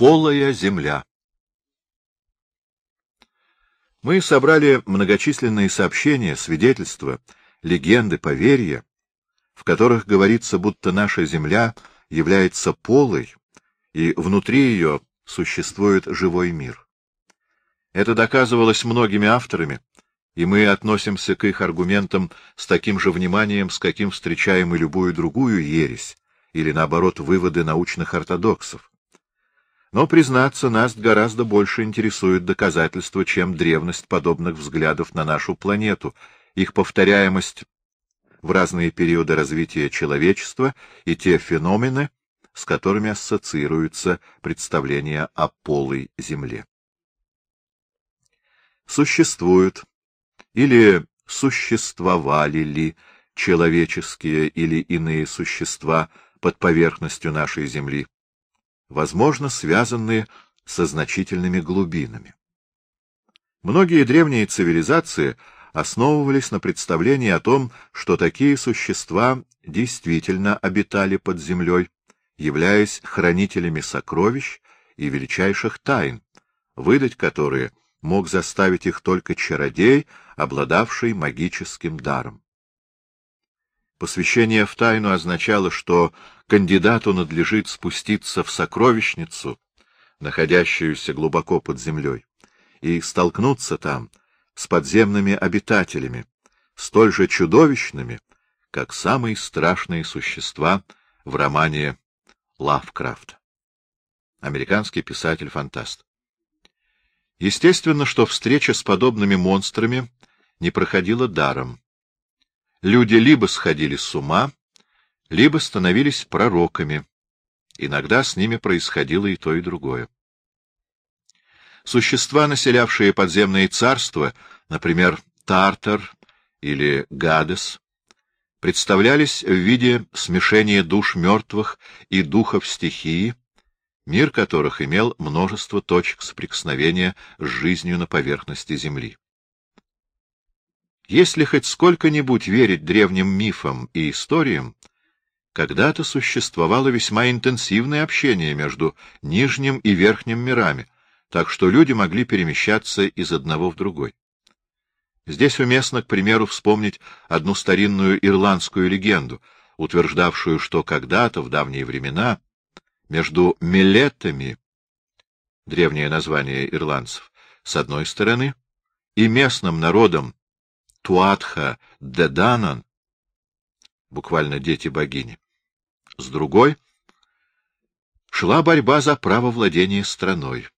Полая земля. Мы собрали многочисленные сообщения, свидетельства, легенды, поверья, в которых говорится, будто наша земля является полой, и внутри ее существует живой мир. Это доказывалось многими авторами, и мы относимся к их аргументам с таким же вниманием, с каким встречаем и любую другую ересь, или, наоборот, выводы научных ортодоксов. Но, признаться, нас гораздо больше интересует доказательства, чем древность подобных взглядов на нашу планету, их повторяемость в разные периоды развития человечества и те феномены, с которыми ассоциируются представления о полой Земле. Существуют или существовали ли человеческие или иные существа под поверхностью нашей Земли, возможно, связанные со значительными глубинами. Многие древние цивилизации основывались на представлении о том, что такие существа действительно обитали под землей, являясь хранителями сокровищ и величайших тайн, выдать которые мог заставить их только чародей, обладавший магическим даром. Посвящение в тайну означало, что кандидату надлежит спуститься в сокровищницу, находящуюся глубоко под землей, и столкнуться там с подземными обитателями, столь же чудовищными, как самые страшные существа в романе Лавкрафта. Американский писатель-фантаст. Естественно, что встреча с подобными монстрами не проходила даром. Люди либо сходили с ума, либо становились пророками. Иногда с ними происходило и то, и другое. Существа, населявшие подземные царства, например, Тартар или Гадес, представлялись в виде смешения душ мертвых и духов стихии, мир которых имел множество точек соприкосновения с жизнью на поверхности Земли. Если хоть сколько-нибудь верить древним мифам и историям, когда-то существовало весьма интенсивное общение между нижним и верхним мирами, так что люди могли перемещаться из одного в другой. Здесь уместно, к примеру, вспомнить одну старинную ирландскую легенду, утверждавшую, что когда-то, в давние времена, между мелетами, древнее название ирландцев, с одной стороны, и местным народом Туатха Деданан, буквально дети богини, с другой шла борьба за право владения страной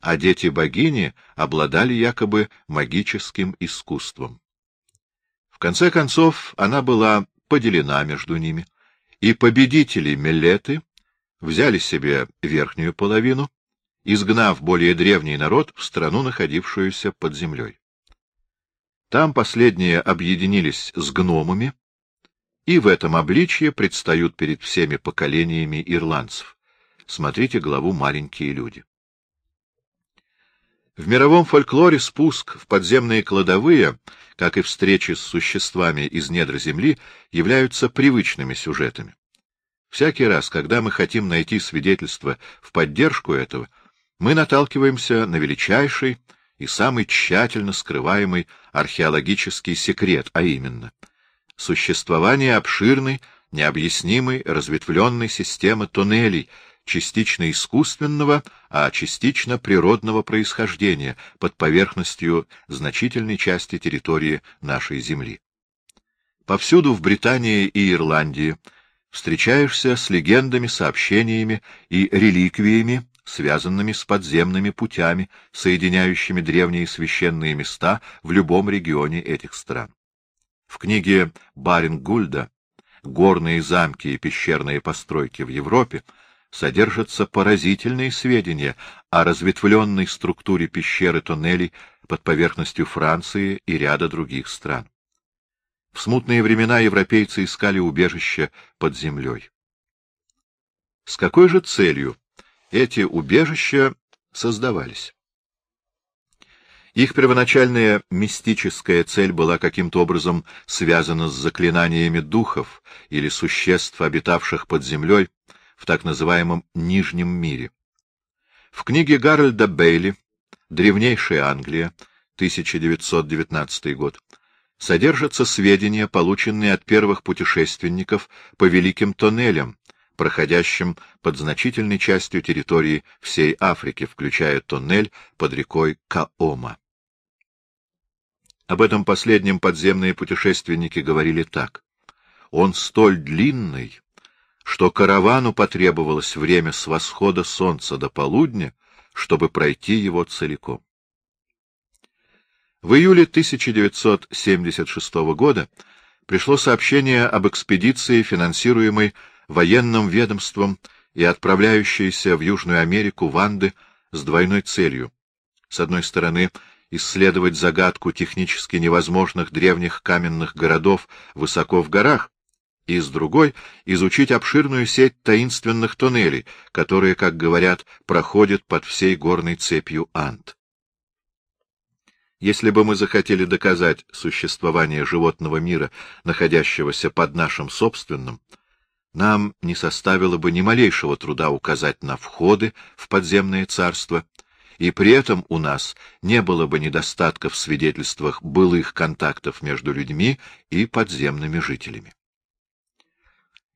а дети богини обладали якобы магическим искусством. В конце концов, она была поделена между ними, и победители Мелеты взяли себе верхнюю половину, изгнав более древний народ в страну, находившуюся под землей. Там последние объединились с гномами, и в этом обличье предстают перед всеми поколениями ирландцев. Смотрите главу «Маленькие люди». В мировом фольклоре спуск в подземные кладовые, как и встречи с существами из недр земли, являются привычными сюжетами. Всякий раз, когда мы хотим найти свидетельство в поддержку этого, мы наталкиваемся на величайший и самый тщательно скрываемый археологический секрет, а именно существование обширной, необъяснимой, разветвленной системы туннелей, частично искусственного, а частично природного происхождения под поверхностью значительной части территории нашей Земли. Повсюду в Британии и Ирландии встречаешься с легендами, сообщениями и реликвиями, связанными с подземными путями, соединяющими древние священные места в любом регионе этих стран. В книге Барингульда «Горные замки и пещерные постройки в Европе» содержатся поразительные сведения о разветвленной структуре пещеры тоннелей под поверхностью Франции и ряда других стран. В смутные времена европейцы искали убежище под землей. С какой же целью эти убежища создавались? Их первоначальная мистическая цель была каким-то образом связана с заклинаниями духов или существ, обитавших под землей, в так называемом Нижнем мире. В книге Гарольда Бейли «Древнейшая Англия», 1919 год, содержатся сведения, полученные от первых путешественников по великим тоннелям, проходящим под значительной частью территории всей Африки, включая тоннель под рекой Каома. Об этом последнем подземные путешественники говорили так. Он столь длинный, что каравану потребовалось время с восхода солнца до полудня, чтобы пройти его целиком. В июле 1976 года пришло сообщение об экспедиции, финансируемой военным ведомством и отправляющейся в Южную Америку Ванды с двойной целью. С одной стороны, исследовать загадку технически невозможных древних каменных городов высоко в горах, и с другой — изучить обширную сеть таинственных туннелей, которые, как говорят, проходят под всей горной цепью Анд. Если бы мы захотели доказать существование животного мира, находящегося под нашим собственным, нам не составило бы ни малейшего труда указать на входы в подземное царство, и при этом у нас не было бы недостатков в свидетельствах былых контактов между людьми и подземными жителями.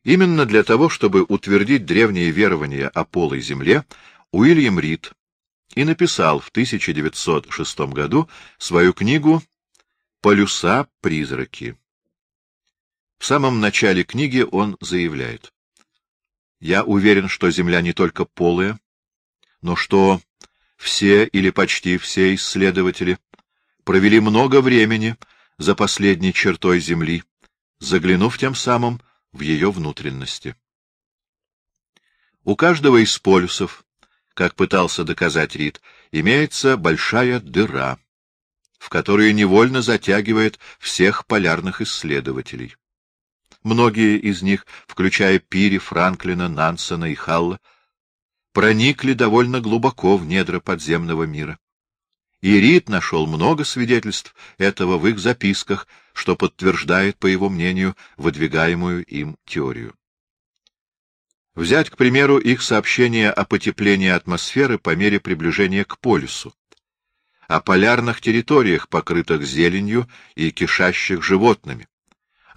Именно для того, чтобы утвердить древние верования о полой земле, Уильям Рид и написал в 1906 году свою книгу «Полюса-призраки». В самом начале книги он заявляет, «Я уверен, что Земля не только полая, но что все или почти все исследователи провели много времени за последней чертой Земли, заглянув тем самым в ее внутренности. У каждого из полюсов, как пытался доказать Рид, имеется большая дыра, в которую невольно затягивает всех полярных исследователей. Многие из них, включая Пири, Франклина, Нансена и Халла, проникли довольно глубоко в недра подземного мира. И Рид нашел много свидетельств этого в их записках, что подтверждает, по его мнению, выдвигаемую им теорию. Взять, к примеру, их сообщение о потеплении атмосферы по мере приближения к полюсу, о полярных территориях, покрытых зеленью и кишащих животными,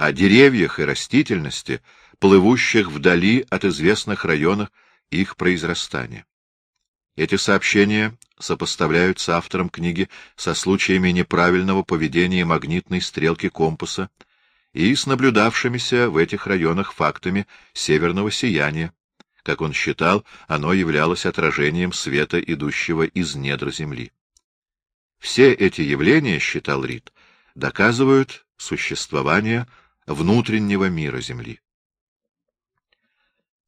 о деревьях и растительности, плывущих вдали от известных районов их произрастания. Эти сообщения сопоставляются автором книги со случаями неправильного поведения магнитной стрелки компаса и с наблюдавшимися в этих районах фактами северного сияния. Как он считал, оно являлось отражением света, идущего из недр Земли. Все эти явления, считал Рид, доказывают существование внутреннего мира Земли.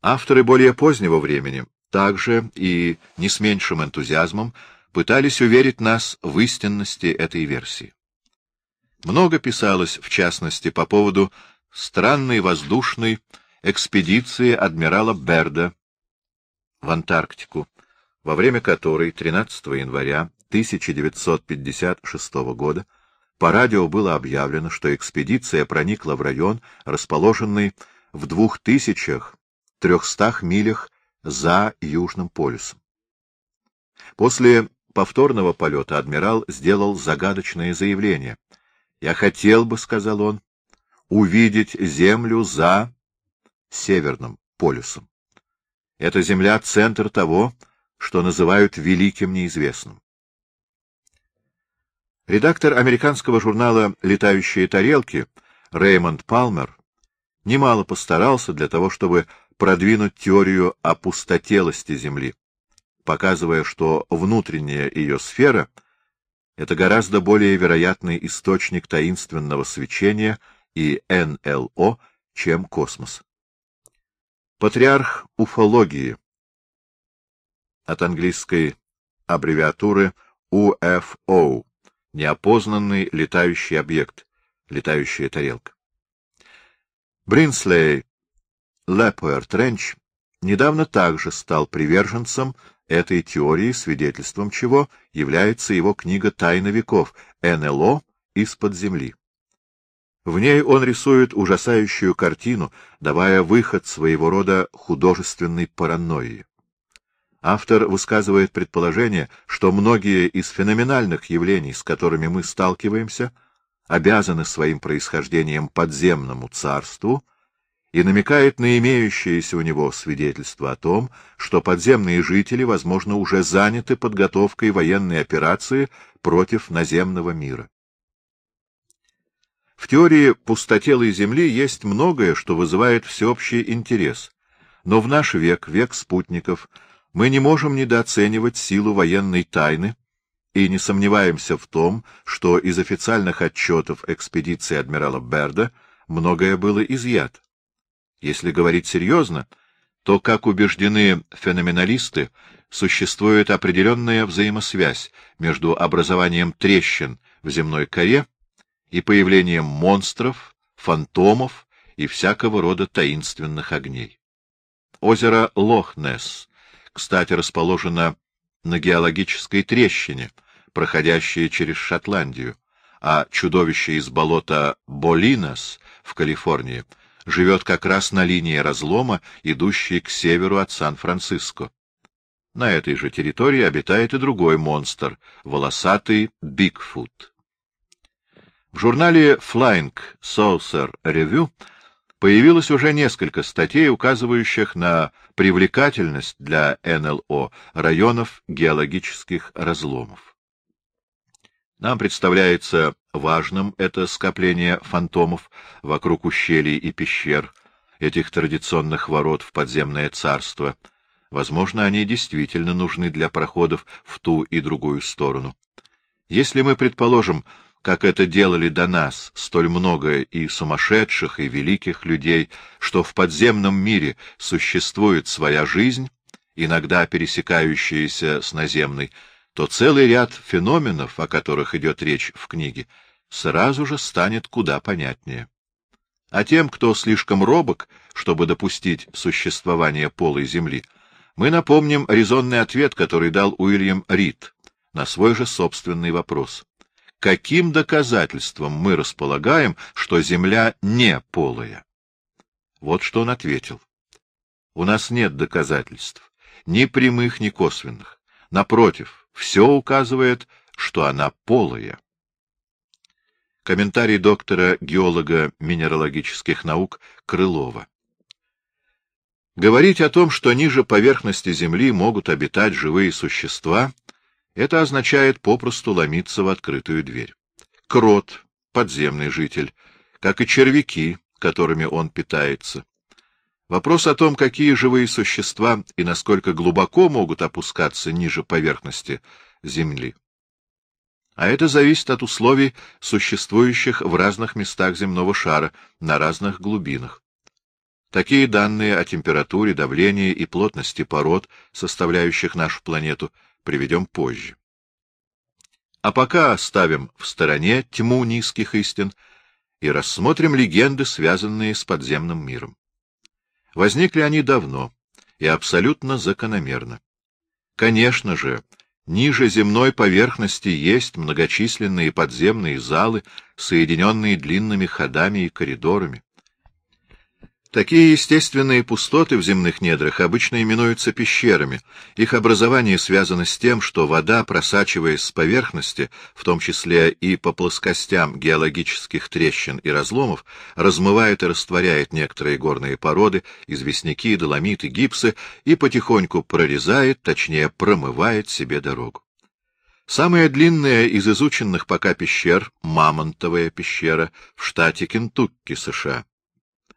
Авторы более позднего времени также и не с меньшим энтузиазмом пытались уверить нас в истинности этой версии. Много писалось, в частности, по поводу странной воздушной экспедиции адмирала Берда в Антарктику, во время которой 13 января 1956 года по радио было объявлено, что экспедиция проникла в район, расположенный в двух тысячах трехстах милях за Южным полюсом. После повторного полета адмирал сделал загадочное заявление. «Я хотел бы, — сказал он, — увидеть Землю за Северным полюсом. Эта Земля — центр того, что называют великим неизвестным. Редактор американского журнала «Летающие тарелки» Реймонд Палмер немало постарался для того, чтобы продвинуть теорию о пустотелости Земли, показывая, что внутренняя ее сфера — это гораздо более вероятный источник таинственного свечения и НЛО, чем космос. Патриарх уфологии от английской аббревиатуры UFO — неопознанный летающий объект, летающая тарелка. Бринслей Лепуэр Тренч недавно также стал приверженцем этой теории, свидетельством чего является его книга «Тайна веков. НЛО из-под земли». В ней он рисует ужасающую картину, давая выход своего рода художественной паранойи. Автор высказывает предположение, что многие из феноменальных явлений, с которыми мы сталкиваемся, обязаны своим происхождением подземному царству и намекает на имеющееся у него свидетельство о том, что подземные жители, возможно, уже заняты подготовкой военной операции против наземного мира. В теории пустотелой Земли есть многое, что вызывает всеобщий интерес, но в наш век, век спутников, мы не можем недооценивать силу военной тайны и не сомневаемся в том, что из официальных отчетов экспедиции адмирала Берда многое было изъято. Если говорить серьезно, то, как убеждены феноменалисты, существует определенная взаимосвязь между образованием трещин в земной коре и появлением монстров, фантомов и всякого рода таинственных огней. Озеро Лохнесс кстати, расположена на геологической трещине, проходящей через Шотландию, а чудовище из болота Болинос в Калифорнии живет как раз на линии разлома, идущей к северу от Сан-Франциско. На этой же территории обитает и другой монстр — волосатый Бигфут. В журнале Flying Saucer Review появилось уже несколько статей, указывающих на привлекательность для НЛО районов геологических разломов. Нам представляется важным это скопление фантомов вокруг ущелий и пещер, этих традиционных ворот в подземное царство. Возможно, они действительно нужны для проходов в ту и другую сторону. Если мы предположим, как это делали до нас столь много и сумасшедших, и великих людей, что в подземном мире существует своя жизнь, иногда пересекающаяся с наземной, то целый ряд феноменов, о которых идет речь в книге, сразу же станет куда понятнее. А тем, кто слишком робок, чтобы допустить существование полой Земли, мы напомним резонный ответ, который дал Уильям Рид на свой же собственный вопрос каким доказательством мы располагаем, что Земля не полая? Вот что он ответил. У нас нет доказательств, ни прямых, ни косвенных. Напротив, все указывает, что она полая. Комментарий доктора геолога минералогических наук Крылова. Говорить о том, что ниже поверхности Земли могут обитать живые существа, это означает попросту ломиться в открытую дверь. Крот — подземный житель, как и червяки, которыми он питается. Вопрос о том, какие живые существа и насколько глубоко могут опускаться ниже поверхности Земли. А это зависит от условий, существующих в разных местах земного шара, на разных глубинах. Такие данные о температуре, давлении и плотности пород, составляющих нашу планету, приведем позже. А пока оставим в стороне тьму низких истин и рассмотрим легенды, связанные с подземным миром. Возникли они давно и абсолютно закономерно. Конечно же, ниже земной поверхности есть многочисленные подземные залы, соединенные длинными ходами и коридорами. Такие естественные пустоты в земных недрах обычно именуются пещерами. Их образование связано с тем, что вода, просачиваясь с поверхности, в том числе и по плоскостям геологических трещин и разломов, размывает и растворяет некоторые горные породы, известняки, доломиты, гипсы и потихоньку прорезает, точнее промывает себе дорогу. Самая длинная из изученных пока пещер — Мамонтовая пещера в штате Кентукки, США.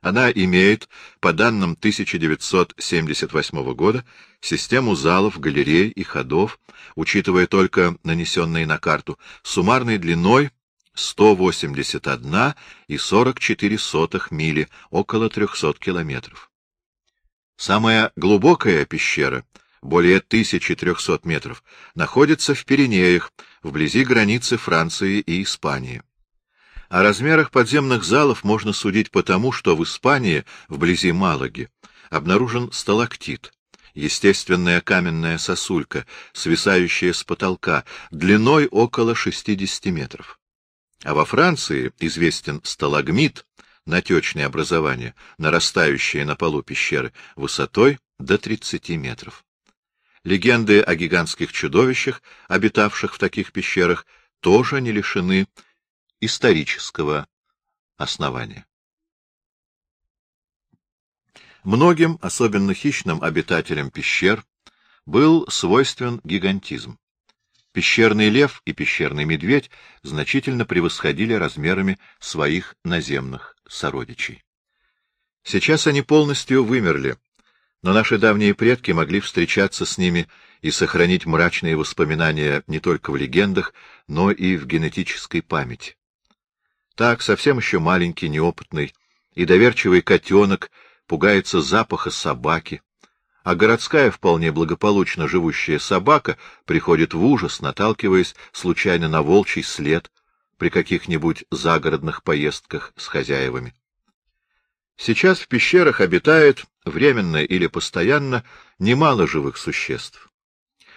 Она имеет, по данным 1978 года, систему залов, галерей и ходов, учитывая только нанесенные на карту, суммарной длиной 181,44 мили, около 300 километров. Самая глубокая пещера, более 1300 метров, находится в Пиренеях, вблизи границы Франции и Испании. О размерах подземных залов можно судить потому, что в Испании, вблизи Малаги, обнаружен сталактит, естественная каменная сосулька, свисающая с потолка, длиной около 60 метров. А во Франции известен сталагмит, натечное образование, нарастающее на полу пещеры, высотой до 30 метров. Легенды о гигантских чудовищах, обитавших в таких пещерах, тоже не лишены исторического основания. Многим, особенно хищным обитателям пещер, был свойствен гигантизм. Пещерный лев и пещерный медведь значительно превосходили размерами своих наземных сородичей. Сейчас они полностью вымерли, но наши давние предки могли встречаться с ними и сохранить мрачные воспоминания не только в легендах, но и в генетической памяти. Так, совсем еще маленький, неопытный и доверчивый котенок пугается запаха собаки, а городская, вполне благополучно живущая собака приходит в ужас, наталкиваясь случайно на волчий след при каких-нибудь загородных поездках с хозяевами. Сейчас в пещерах обитает, временно или постоянно, немало живых существ.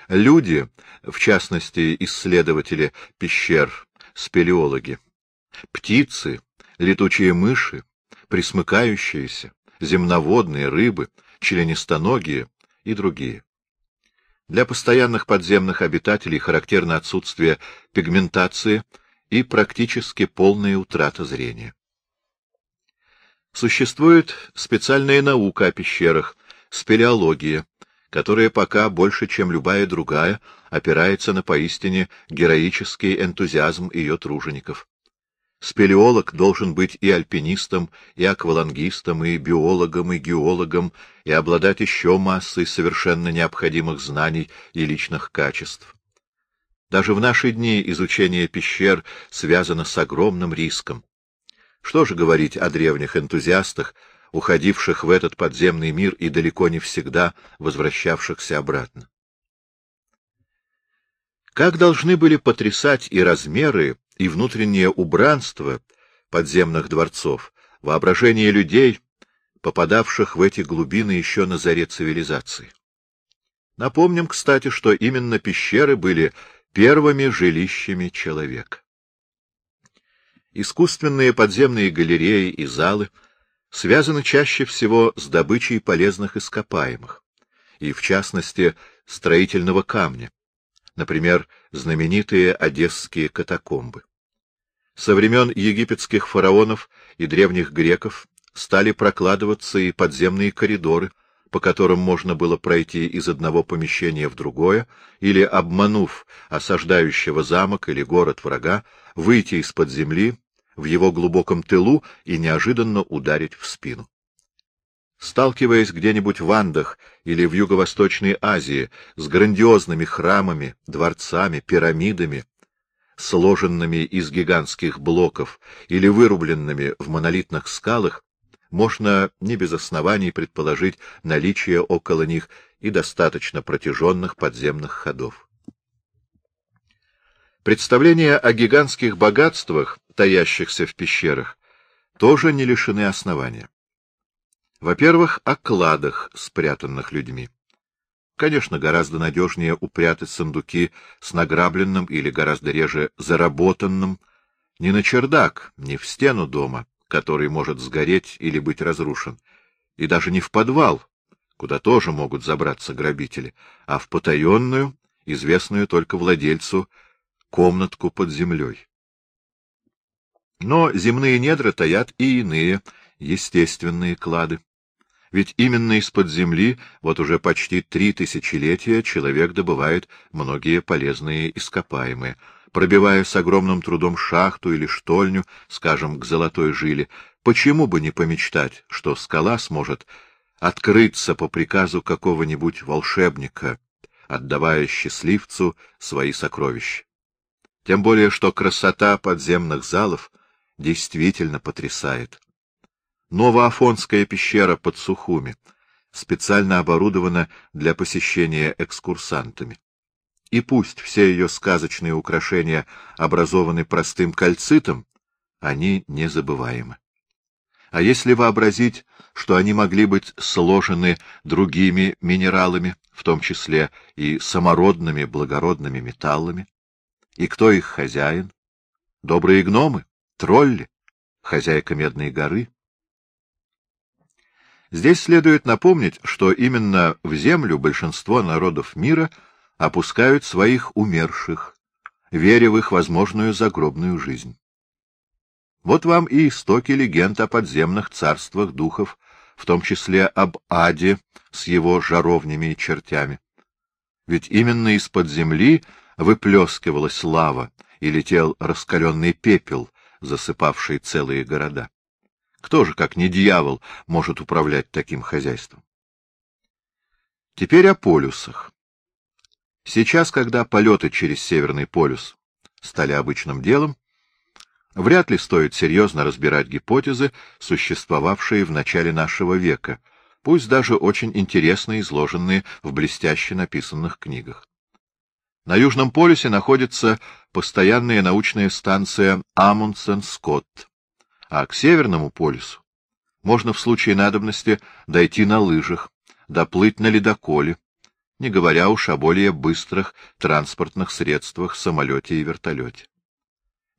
Люди, в частности исследователи пещер, спелеологи, птицы, летучие мыши, присмыкающиеся, земноводные, рыбы, членистоногие и другие. Для постоянных подземных обитателей характерно отсутствие пигментации и практически полная утрата зрения. Существует специальная наука о пещерах, спелеология, которая пока больше, чем любая другая, опирается на поистине героический энтузиазм ее тружеников. Спелеолог должен быть и альпинистом, и аквалангистом, и биологом, и геологом, и обладать еще массой совершенно необходимых знаний и личных качеств. Даже в наши дни изучение пещер связано с огромным риском. Что же говорить о древних энтузиастах, уходивших в этот подземный мир и далеко не всегда возвращавшихся обратно? Как должны были потрясать и размеры, и внутреннее убранство подземных дворцов, воображение людей, попадавших в эти глубины еще на заре цивилизации. Напомним, кстати, что именно пещеры были первыми жилищами человека. Искусственные подземные галереи и залы связаны чаще всего с добычей полезных ископаемых, и, в частности, строительного камня, например, знаменитые одесские катакомбы. Со времен египетских фараонов и древних греков стали прокладываться и подземные коридоры, по которым можно было пройти из одного помещения в другое, или, обманув осаждающего замок или город врага, выйти из-под земли в его глубоком тылу и неожиданно ударить в спину. Сталкиваясь где-нибудь в Андах или в Юго-Восточной Азии с грандиозными храмами, дворцами, пирамидами, сложенными из гигантских блоков или вырубленными в монолитных скалах, можно не без оснований предположить наличие около них и достаточно протяженных подземных ходов. Представления о гигантских богатствах, таящихся в пещерах, тоже не лишены основания. Во-первых, о кладах, спрятанных людьми. Конечно, гораздо надежнее упрятать сундуки с награбленным или гораздо реже заработанным не на чердак, не в стену дома, который может сгореть или быть разрушен, и даже не в подвал, куда тоже могут забраться грабители, а в потаенную, известную только владельцу комнатку под землей. Но земные недра таят и иные естественные клады. Ведь именно из-под земли вот уже почти три тысячелетия человек добывает многие полезные ископаемые. Пробивая с огромным трудом шахту или штольню, скажем, к золотой жиле, почему бы не помечтать, что скала сможет открыться по приказу какого-нибудь волшебника, отдавая счастливцу свои сокровища? Тем более, что красота подземных залов действительно потрясает. Новоафонская пещера под Сухуми специально оборудована для посещения экскурсантами. И пусть все ее сказочные украшения образованы простым кальцитом, они незабываемы. А если вообразить, что они могли быть сложены другими минералами, в том числе и самородными благородными металлами, и кто их хозяин? Добрые гномы? Тролли? Хозяйка Медной горы? Здесь следует напомнить, что именно в землю большинство народов мира опускают своих умерших, веря в их возможную загробную жизнь. Вот вам и истоки легенд о подземных царствах духов, в том числе об аде с его жаровнями и чертями. Ведь именно из-под земли выплескивалась лава и летел раскаленный пепел, засыпавший целые города. Кто же, как не дьявол, может управлять таким хозяйством? Теперь о полюсах. Сейчас, когда полеты через Северный полюс стали обычным делом, вряд ли стоит серьезно разбирать гипотезы, существовавшие в начале нашего века, пусть даже очень интересно изложенные в блестяще написанных книгах. На Южном полюсе находится постоянная научная станция Амундсен-Скотт, а к Северному полюсу можно в случае надобности дойти на лыжах, доплыть на ледоколе, не говоря уж о более быстрых транспортных средствах, самолете и вертолете.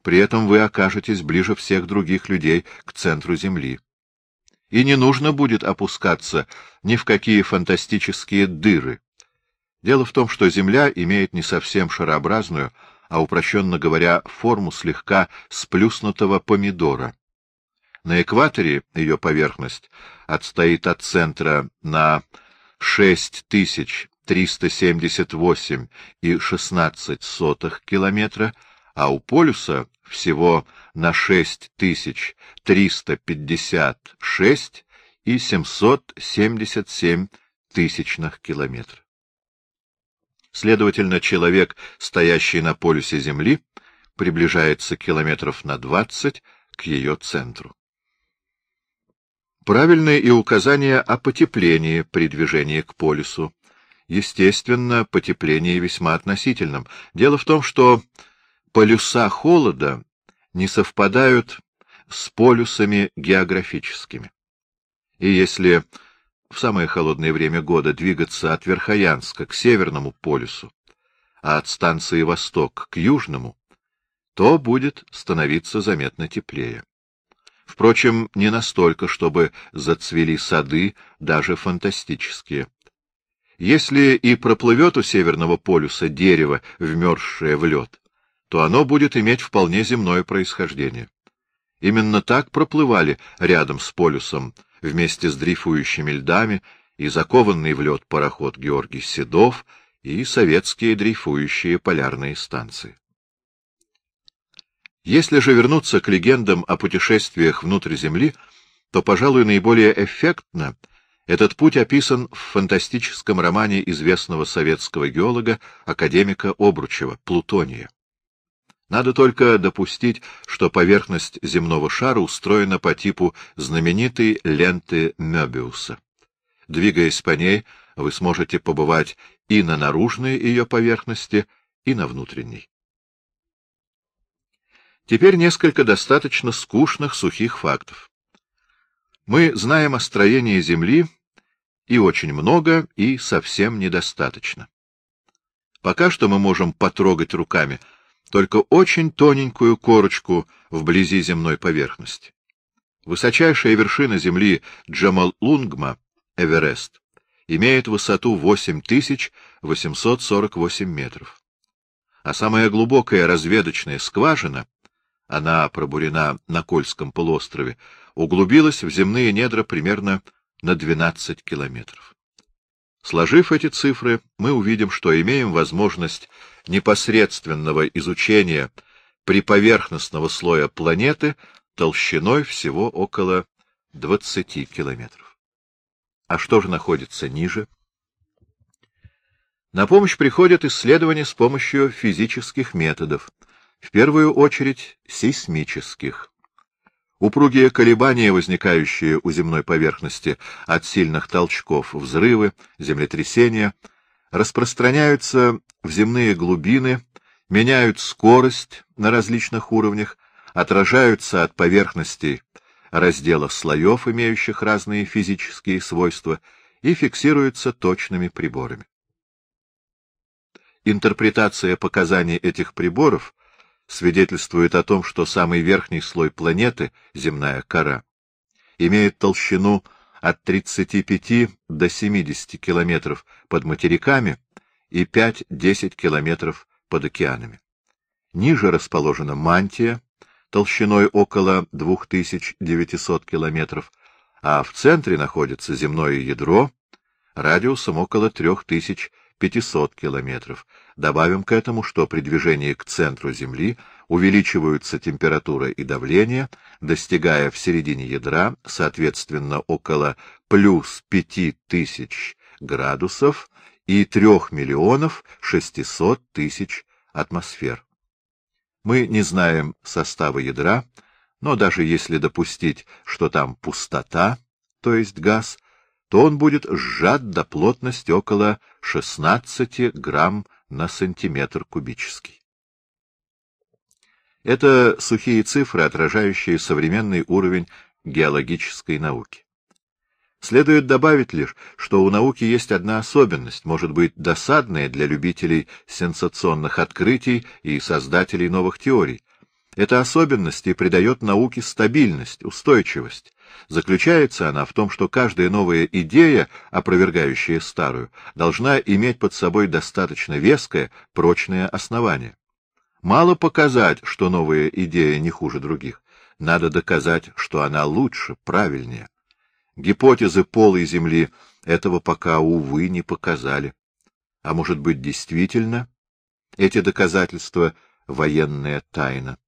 При этом вы окажетесь ближе всех других людей к центру Земли. И не нужно будет опускаться ни в какие фантастические дыры. Дело в том, что Земля имеет не совсем шарообразную, а, упрощенно говоря, форму слегка сплюснутого помидора. На экваторе ее поверхность отстоит от центра на 6378,16 километра, а у полюса всего на 6356,777 тысячных километра. Следовательно, человек, стоящий на полюсе Земли, приближается километров на 20 к ее центру. Правильные и указания о потеплении при движении к полюсу. Естественно, потепление весьма относительным. Дело в том, что полюса холода не совпадают с полюсами географическими. И если в самое холодное время года двигаться от Верхоянска к Северному полюсу, а от станции Восток к Южному, то будет становиться заметно теплее. Впрочем, не настолько, чтобы зацвели сады, даже фантастические. Если и проплывет у Северного полюса дерево, вмерзшее в лед, то оно будет иметь вполне земное происхождение. Именно так проплывали рядом с полюсом, вместе с дрейфующими льдами, и закованный в лед пароход Георгий Седов, и советские дрейфующие полярные станции. Если же вернуться к легендам о путешествиях внутрь Земли, то, пожалуй, наиболее эффектно этот путь описан в фантастическом романе известного советского геолога, академика Обручева «Плутония». Надо только допустить, что поверхность земного шара устроена по типу знаменитой ленты Мёбиуса. Двигаясь по ней, вы сможете побывать и на наружной ее поверхности, и на внутренней. Теперь несколько достаточно скучных сухих фактов. Мы знаем о строении Земли и очень много, и совсем недостаточно. Пока что мы можем потрогать руками только очень тоненькую корочку вблизи земной поверхности. Высочайшая вершина Земли Джамал-Лунгма, Эверест, имеет высоту 8848 метров. А самая глубокая разведочная скважина она пробурена на Кольском полуострове, углубилась в земные недра примерно на 12 километров. Сложив эти цифры, мы увидим, что имеем возможность непосредственного изучения приповерхностного слоя планеты толщиной всего около 20 километров. А что же находится ниже? На помощь приходят исследования с помощью физических методов — в первую очередь сейсмических. Упругие колебания, возникающие у земной поверхности от сильных толчков, взрывы, землетрясения, распространяются в земные глубины, меняют скорость на различных уровнях, отражаются от поверхностей раздела слоев, имеющих разные физические свойства, и фиксируются точными приборами. Интерпретация показаний этих приборов свидетельствует о том, что самый верхний слой планеты, земная кора, имеет толщину от 35 до 70 километров под материками и 5-10 километров под океанами. Ниже расположена мантия, толщиной около 2900 километров, а в центре находится земное ядро радиусом около 3500 километров. Добавим к этому, что при движении к центру Земли увеличиваются температура и давление, достигая в середине ядра, соответственно, около плюс 5000 градусов и 3 миллионов 600 тысяч атмосфер. Мы не знаем состава ядра, но даже если допустить, что там пустота, то есть газ, то он будет сжат до плотности около 16 грамм на сантиметр кубический. Это сухие цифры, отражающие современный уровень геологической науки. Следует добавить лишь, что у науки есть одна особенность, может быть, досадная для любителей сенсационных открытий и создателей новых теорий. Эта особенность и придает науке стабильность, устойчивость. Заключается она в том, что каждая новая идея, опровергающая старую, должна иметь под собой достаточно веское, прочное основание. Мало показать, что новая идея не хуже других. Надо доказать, что она лучше, правильнее. Гипотезы полой Земли этого пока, увы, не показали. А может быть, действительно, эти доказательства — военная тайна.